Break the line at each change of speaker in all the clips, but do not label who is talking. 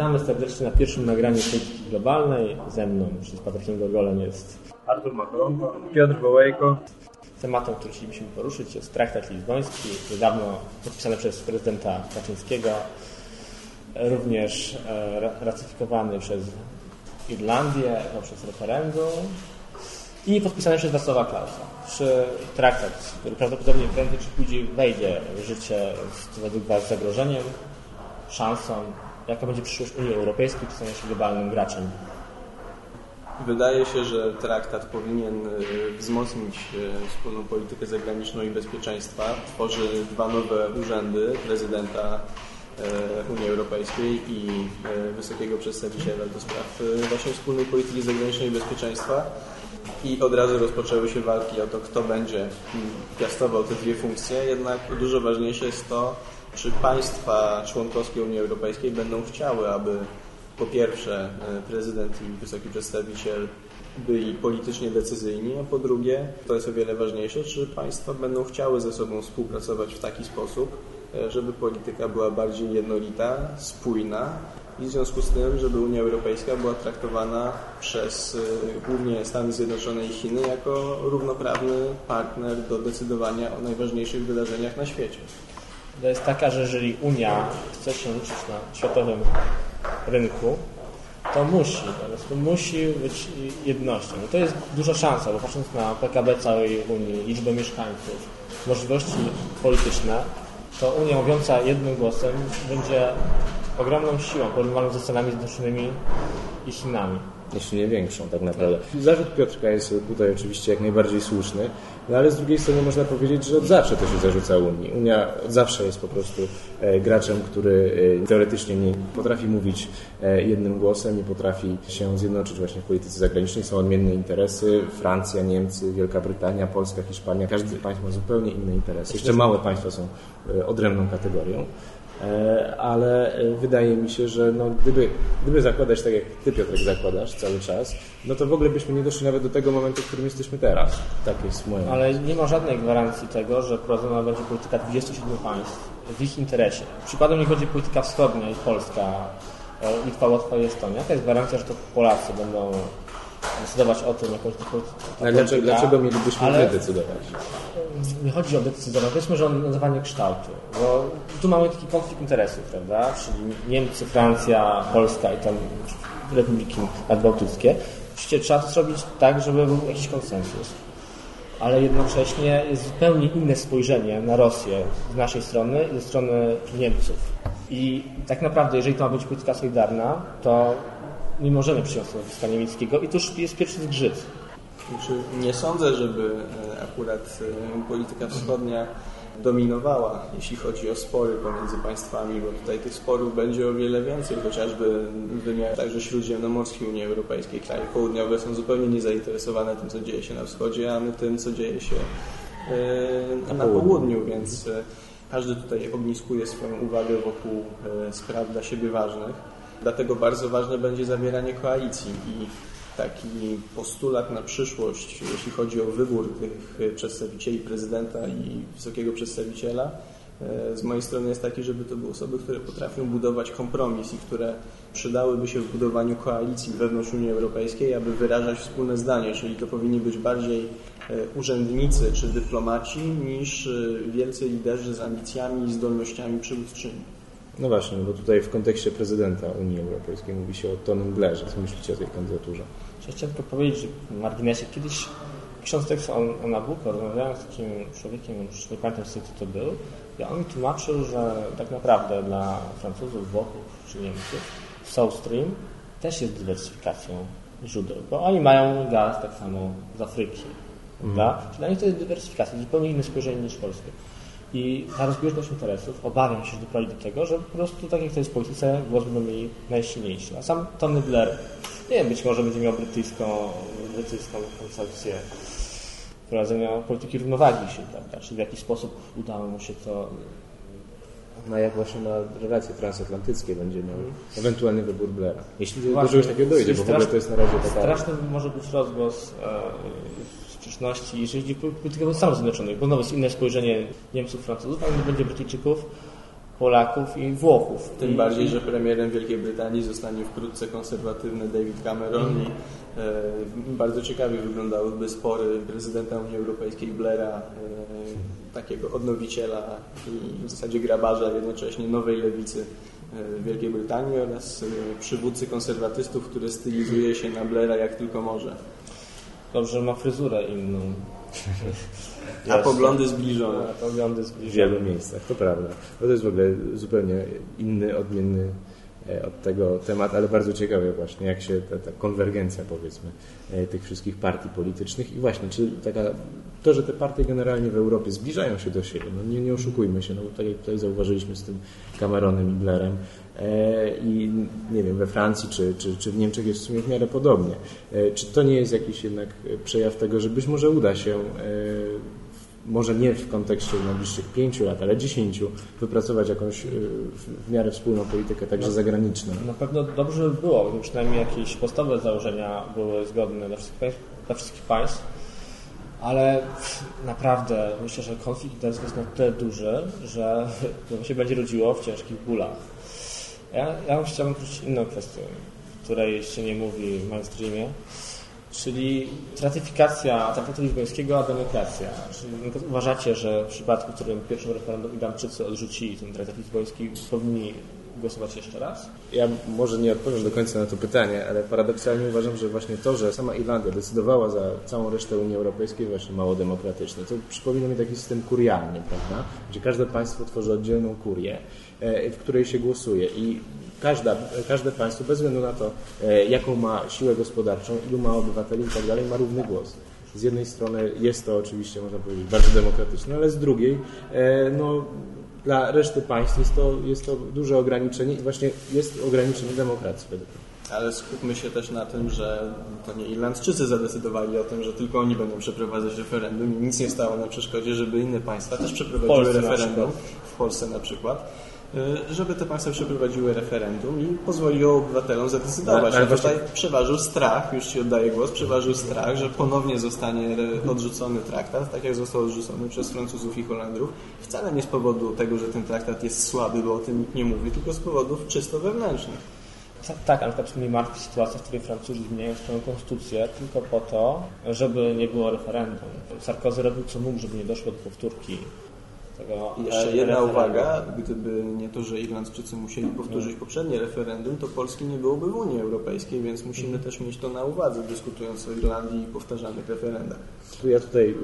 Witamy serdecznie na pierwszym nagraniu polityki globalnej. Ze mną, czyli z Patrykiem Gorgolem jest
Artur Macron, Piotr Wołejko.
Tematem, który chcielibyśmy poruszyć jest traktat lizboński, niedawno podpisany przez prezydenta Kaczyńskiego, również e, ratyfikowany przez Irlandię poprzez referendum i podpisany przez Wacława Klausa. Czy traktat, który prawdopodobnie prędzej czy później wejdzie w życie, jest według Was zagrożeniem, szansą? Jaka będzie przyszłość Unii Europejskiej, czy stanie się globalnym graczem?
Wydaje się, że traktat powinien y, wzmocnić y, wspólną politykę zagraniczną i bezpieczeństwa. Tworzy dwa nowe urzędy prezydenta y, Unii Europejskiej i wysokiego przedstawiciela do spraw właśnie wspólnej polityki zagranicznej i bezpieczeństwa. I od razu rozpoczęły się walki o to, kto będzie mm, piastował te dwie funkcje. Jednak dużo ważniejsze jest to, czy państwa członkowskie Unii Europejskiej będą chciały, aby po pierwsze e, prezydent i wysoki przedstawiciel byli politycznie decyzyjni, a po drugie, to jest o wiele ważniejsze, czy państwa będą chciały ze sobą współpracować w taki sposób, e, żeby polityka była bardziej jednolita, spójna i w związku z tym, żeby Unia Europejska była traktowana przez e, głównie Stany Zjednoczone i Chiny jako równoprawny partner do decydowania o najważniejszych wydarzeniach na świecie
to jest taka, że jeżeli Unia chce się liczyć na światowym rynku, to musi, po prostu musi być jednością. I to jest duża szansa, bo patrząc na PKB całej Unii, liczbę mieszkańców, możliwości polityczne, to Unia mówiąca jednym głosem będzie ogromną siłą porównywaną ze Stanami Zjednoczonymi i Chinami
jeśli nie większą tak naprawdę. Zarzut Piotrka jest tutaj oczywiście jak najbardziej słuszny, no ale z drugiej strony można powiedzieć, że od zawsze to się zarzuca Unii. Unia zawsze jest po prostu e, graczem, który e, teoretycznie nie potrafi mówić e, jednym głosem, nie potrafi się zjednoczyć właśnie w polityce zagranicznej. Są odmienne interesy. Francja, Niemcy, Wielka Brytania, Polska, Hiszpania. Każdy państwo ma zupełnie inne interesy. Jeszcze małe państwa są odrębną kategorią. E, ale e, wydaje mi się, że no, gdyby, gdyby zakładać tak, jak Ty, Piotrek, zakładasz cały czas, no to w ogóle byśmy nie doszli nawet do tego momentu, w którym jesteśmy teraz. Tak jest moje
Ale nie ma żadnej gwarancji tego, że prowadzona będzie polityka 27 państw w ich interesie. Przykładem nie chodzi polityka wschodnia i Polska, e, Litwa, Łotwa i Estonia. Jaka jest gwarancja, że to Polacy będą decydować o tym, jakąś
Ale dlaczego, dlaczego mielibyśmy ale decydować?
Nie chodzi o decydowanie, powiedzmy, że o nadawanie kształtu, bo tu mamy taki konflikt interesów, prawda? Czyli Niemcy, Francja, Polska i tam republiki nadbałtyckie. Oczywiście trzeba to zrobić tak, żeby był jakiś konsensus. Ale jednocześnie jest zupełnie inne spojrzenie na Rosję z naszej strony i ze strony Niemców. I tak naprawdę, jeżeli to ma być polityka solidarna, to nie możemy przyjąć stanowiska niemieckiego i to już jest pierwszy zgrzyt.
Znaczy, nie sądzę, żeby e, akurat e, polityka wschodnia dominowała, jeśli chodzi o spory pomiędzy państwami, bo tutaj tych sporów będzie o wiele więcej, chociażby w wymiarze także śródziemnomorskiej Unii Europejskiej. Kraje południowe są zupełnie niezainteresowane tym, co dzieje się na wschodzie, a my tym, co dzieje się e, na południu, więc każdy tutaj ogniskuje swoją uwagę wokół spraw dla siebie ważnych. Dlatego bardzo ważne będzie zawieranie koalicji i taki postulat na przyszłość, jeśli chodzi o wybór tych przedstawicieli prezydenta i wysokiego przedstawiciela, e, z mojej strony jest taki, żeby to były osoby, które potrafią budować kompromis i które przydałyby się w budowaniu koalicji wewnątrz Unii Europejskiej, aby wyrażać wspólne zdanie, czyli to powinni być bardziej e, urzędnicy czy dyplomaci niż e, wielcy liderzy z ambicjami i zdolnościami przywódczymi.
No właśnie, bo tutaj w kontekście prezydenta Unii Europejskiej mówi się o Tonym Blairze. Co myślicie o tej kandydaturze?
Chciałem tylko powiedzieć, że w marginesie kiedyś ksiądz tekst o, o Nabucco, rozmawiałem z takim człowiekiem, już nie pamiętam kto to był, i on mi tłumaczył, że tak naprawdę dla Francuzów, Włochów czy Niemców South Stream też jest dywersyfikacją źródeł, bo oni mają gaz tak samo z Afryki. Mm. Czyli dla nich to jest dywersyfikacja, zupełnie inne spojrzenie niż Polskie. I ta rozbieżność interesów obawiam się, że doprowadzi do tego, że po prostu tak jak to jest w polityce, głos będą mieli najsilniejszy. A sam Tony Blair, nie wiem, być może będzie miał brytyjską, brytyjską koncepcję prowadzenia polityki równowagi się, prawda? Czyli w jaki sposób udało mu się to
no jak właśnie na relacje transatlantyckie będzie miał ewentualny wybór Blaira. Jeśli do czegoś takiego dojdzie, bo w ogóle to jest na razie taka...
Straszny może być rozgłos e, sprzeczności, jeżeli chodzi o politykę Stanów Zjednoczonych, bo znowu jest inne spojrzenie Niemców, Francuzów, ale będzie Brytyjczyków, Polaków i Włochów.
Tym
I,
bardziej, że premierem Wielkiej Brytanii zostanie wkrótce konserwatywny David Cameron i e, bardzo ciekawie wyglądałyby spory prezydenta Unii Europejskiej Blaira, e, takiego odnowiciela i w zasadzie grabarza jednocześnie nowej lewicy e, Wielkiej Brytanii oraz e, przywódcy konserwatystów, który stylizuje się na Blaira jak tylko może.
Dobrze, że ma fryzurę inną.
A poglądy zbliżone.
A poglądy
w
zbliżone.
wielu miejscach, to prawda. No to jest w ogóle zupełnie inny, odmienny e, od tego temat, ale bardzo ciekawe właśnie, jak się ta, ta konwergencja powiedzmy e, tych wszystkich partii politycznych i właśnie, czy taka, to, że te partie generalnie w Europie zbliżają się do siebie, no nie, nie oszukujmy się, no bo tak jak tutaj zauważyliśmy z tym Cameronem i Blairem i nie wiem, we Francji czy, czy, czy w Niemczech jest w sumie w miarę podobnie. E, czy to nie jest jakiś jednak e, przejaw tego, że być może uda się e, może nie w kontekście najbliższych pięciu lat, ale dziesięciu, wypracować jakąś w- miarę wspólną politykę, także zagraniczną.
Na pewno dobrze by było, gdyby przynajmniej jakieś podstawowe założenia były zgodne dla wszystkich, państw- dla wszystkich państw, ale naprawdę myślę, że konflikt interesów jest na tyle duży, że to się będzie rodziło w ciężkich bólach. Ja, ja chciałbym poruszyć inną kwestię, której jeszcze nie mówi w mainstreamie, czyli ratyfikacja traktatu lizbońskiego, a demokracja. Czyli przykład uważacie, że w przypadku, w którym pierwszym referendum Irlandczycy odrzucili ten traktat lizboński, powinni głosować jeszcze raz?
Ja może nie odpowiem do końca na to pytanie, ale paradoksalnie uważam, że właśnie to, że sama Irlandia decydowała za całą resztę Unii Europejskiej właśnie mało demokratyczne. To przypomina mi taki system kurialny, prawda? Gdzie każde państwo tworzy oddzielną kurię, e, w której się głosuje i każda, każde państwo, bez względu na to, e, jaką ma siłę gospodarczą, ilu ma obywateli i tak dalej, ma równy głos. Z jednej strony jest to oczywiście, można powiedzieć, bardzo demokratyczne, ale z drugiej, e, no, dla reszty państw jest to, jest to duże ograniczenie i właśnie jest ograniczenie demokracji według mnie.
Ale skupmy się też na tym, że to nie Irlandczycy zadecydowali o tym, że tylko oni będą przeprowadzać referendum i nic nie stało na przeszkodzie, żeby inne państwa też przeprowadziły referendum, w Polsce na przykład, żeby te państwa przeprowadziły referendum i pozwoliło obywatelom zadecydować.
Ale- ale
A tutaj
właśnie-
przeważył strach, już Ci oddaję głos, przeważył strach, że ponownie zostanie odrzucony traktat, tak jak został odrzucony przez Francuzów i Holandrów. Wcale nie z powodu tego, że ten traktat jest słaby, bo o tym nikt nie mówi, tylko z powodów czysto wewnętrznych.
Ta- Tak, ale na przykład mnie martwi sytuacja, w której Francuzi zmieniają swoją konstytucję tylko po to, żeby nie było referendum. Sarkozy robił co mógł, żeby nie doszło do powtórki tego
Jeszcze jedna
referendum.
uwaga, gdyby nie to, że Irlandczycy musieli powtórzyć poprzednie referendum, to Polski nie byłoby w Unii Europejskiej, więc musimy też mieć to na uwadze, dyskutując o Irlandii i powtarzanych referendach.
Tu Ja tutaj y,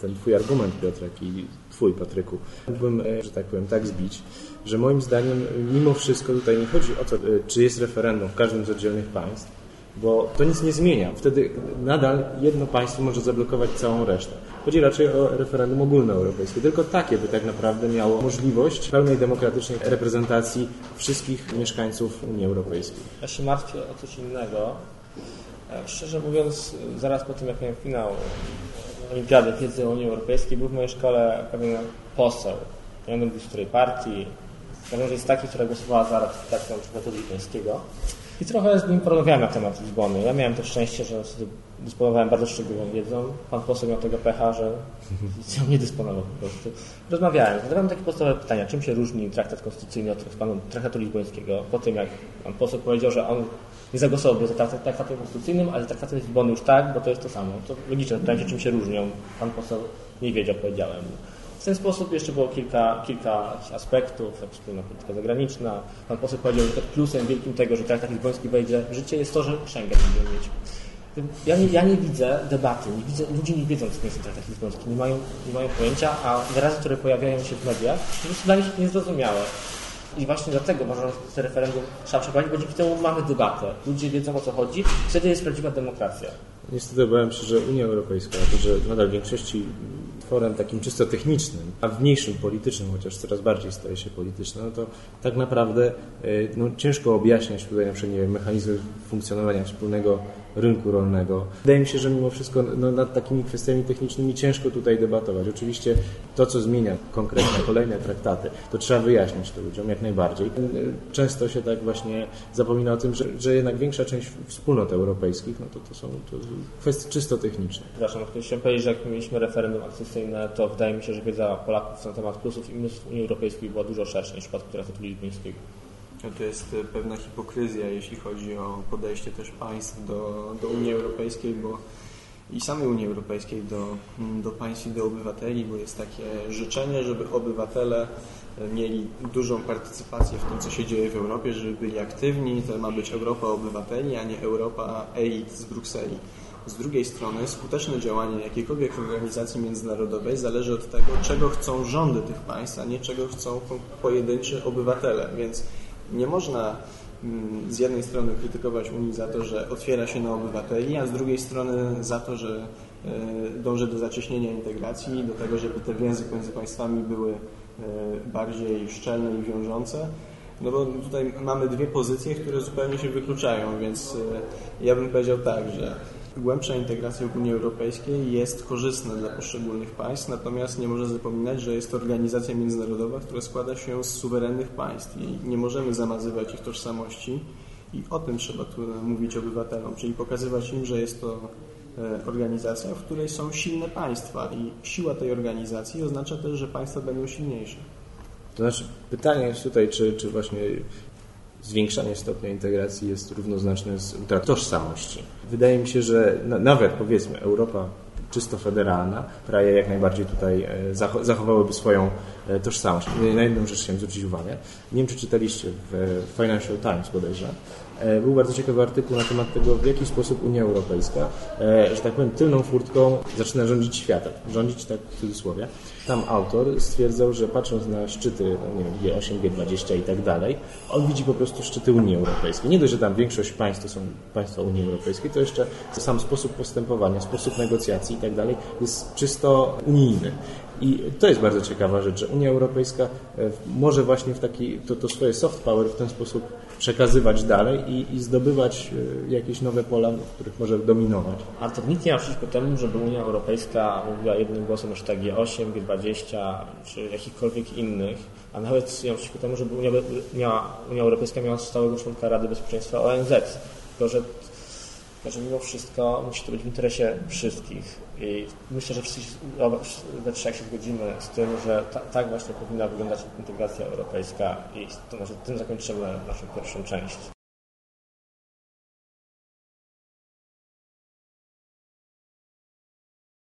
ten Twój argument, Piotrek, i Twój, Patryku, mógłbym, e, że tak powiem, tak zbić, że moim zdaniem y, mimo wszystko tutaj nie chodzi o to, y, czy jest referendum w każdym z oddzielnych państw, bo to nic nie zmienia. Wtedy nadal jedno państwo może zablokować całą resztę. Chodzi raczej o referendum ogólnoeuropejskie. Tylko takie by tak naprawdę miało możliwość pełnej demokratycznej reprezentacji wszystkich mieszkańców Unii Europejskiej.
Ja się martwię o coś innego. E, Szczerze mówiąc, zaraz po tym, jak miałem finał Olimpiady Wiedzy Unii Europejskiej, był w mojej szkole pewien poseł. Nie wiem, z której partii. W każdym razie jest taki, która głosowała za ratyfikacją traktatu lizbońskiego. I trochę z nim porozmawiałem na temat Lizbony. Ja miałem to szczęście, że dysponowałem bardzo szczegółową wiedzą. Pan poseł miał tego pecha, że ją nie dysponował po prostu. Rozmawiałem. Zadałem takie podstawowe pytania. Czym się różni traktat konstytucyjny od traktatu- lizbońskiego? Po tym, jak pan poseł powiedział, że on nie zagłosowałby za traktat- traktatem konstytucyjnym, ale traktatem Lizbony już tak, bo to jest to samo. To logiczne. Pytałem się, czym się różnią. Pan poseł nie wiedział, powiedziałem ten sposób jeszcze było kilka, kilka aspektów, jak wspólna polityka zagraniczna. Pan poseł powiedział, że plusem wielkim tego, że traktat lizboński wejdzie w życie jest to, że Schengen będziemy mieć. Ja nie, ja nie widzę debaty, nie widzę, ludzie nie wiedzą, co to jest traktat lizboński, nie mają, nie mają pojęcia, a wyrazy, które pojawiają się w mediach, to jest dla nich niezrozumiałe. I właśnie dlatego uważam, to referendum trzeba przeprowadzić, bo dzięki temu mamy debatę. Ludzie wiedzą, o co chodzi, wtedy jest prawdziwa demokracja.
Niestety obawiam się, że Unia Europejska, to, że nadal w większości tworem takim czysto technicznym, a w mniejszym politycznym, chociaż coraz bardziej staje się polityczne, no to tak naprawdę e, no, ciężko objaśniać tutaj na przykład nie wiem, mechanizmy funkcjonowania wspólnego rynku rolnego. Wydaje mi się, że mimo wszystko no, nad takimi kwestiami technicznymi ciężko tutaj debatować. Oczywiście to, co zmienia konkretne kolejne traktaty, to trzeba wyjaśnić to ludziom jak najbardziej. Często się tak właśnie zapomina o tym, że, że jednak większa część wspólnot europejskich, no to, to są to kwestie czysto techniczne.
Przepraszam, chciałem powiedzieć, że jak mieliśmy referendum akcesyjne, to wydaje mi się, że wiedza Polaków na temat plusów i minusów Unii Europejskiej była dużo szersza niż w przypadku traktatu lizbońskiego.
No to jest e, pewna hipokryzja, jeśli chodzi o podejście też państw do, do Unii Europejskiej, bo i samej Unii Europejskiej do, do państw i do obywateli, bo jest takie życzenie, żeby obywatele e, mieli dużą partycypację w tym, co się dzieje w Europie, żeby byli aktywni. To ma być Europa obywateli, a nie Europa elit z Brukseli. Z drugiej strony skuteczne działanie jakiejkolwiek organizacji międzynarodowej zależy od tego, czego chcą rządy tych państw, a nie czego chcą pojedynczy obywatele. Więc nie można mm, z jednej strony krytykować Unii za to, że otwiera się na obywateli, a z drugiej strony za to, że e, dąży do zacieśnienia integracji, do tego, żeby te więzy pomiędzy państwami były e, bardziej szczelne i wiążące. No bo tutaj mamy dwie pozycje, które zupełnie się wykluczają, więc e, ja bym powiedział tak, że głębsza integracja w Unii Europejskiej jest korzystna dla poszczególnych państw, natomiast nie można zapominać, że jest to organizacja międzynarodowa, która składa się z suwerennych państw i nie możemy zamazywać ich tożsamości i o tym trzeba tu mówić obywatelom, czyli pokazywać im, że jest to e, organizacja, w której są silne państwa i siła tej organizacji oznacza też, że państwa będą silniejsze.
To znaczy pytanie jest tutaj, czy, czy właśnie zwiększanie stopnia integracji jest równoznaczne z utratą tożsamości. Wydaje mi się, że nawet powiedzmy Europa czysto federalna, kraje jak najbardziej tutaj e, zachowałyby swoją tożsamość. Na jedną rzecz chciałem zwrócić uwagę. Nie wiem, czy czytaliście w Financial Times bodajże, E, był bardzo ciekawy artykuł na temat tego, w jaki sposób Unia Europejska, e, że tak powiem, tylną furtką zaczyna rządzić światem. Rządzić tak w cudzysłowie. Tam autor stwierdzał, że patrząc na szczyty, no nie wiem, G8, G20 i tak dalej, on widzi po prostu szczyty Unii Europejskiej. Nie dość, że tam większość państw to są państwa Unii Europejskiej, to jeszcze sam sposób postępowania, sposób negocjacji i tak dalej jest czysto unijny. I to jest bardzo ciekawa rzecz, że Unia Europejska e, może właśnie w taki, to, to swoje soft power w ten sposób przekazywać dalej i, i zdobywać e, jakieś nowe pola, w których może dominować.
Artur, nic nie ma przeciwko temu, żeby Unia Europejska mówiła jednym głosem na szczytach G8, G20 czy jakichkolwiek innych, a nawet nie ma przeciwko temu, żeby Unia, Unia Europejska miała stałego członka Rady Bezpieczeństwa ONZ. Tylko, że że mimo wszystko musi to być w interesie wszystkich. I myślę, że wszyscy we trzech się zgodzimy z tym, że ta, tak właśnie powinna wyglądać integracja europejska i to, znaczy, tym zakończymy naszą pierwszą część.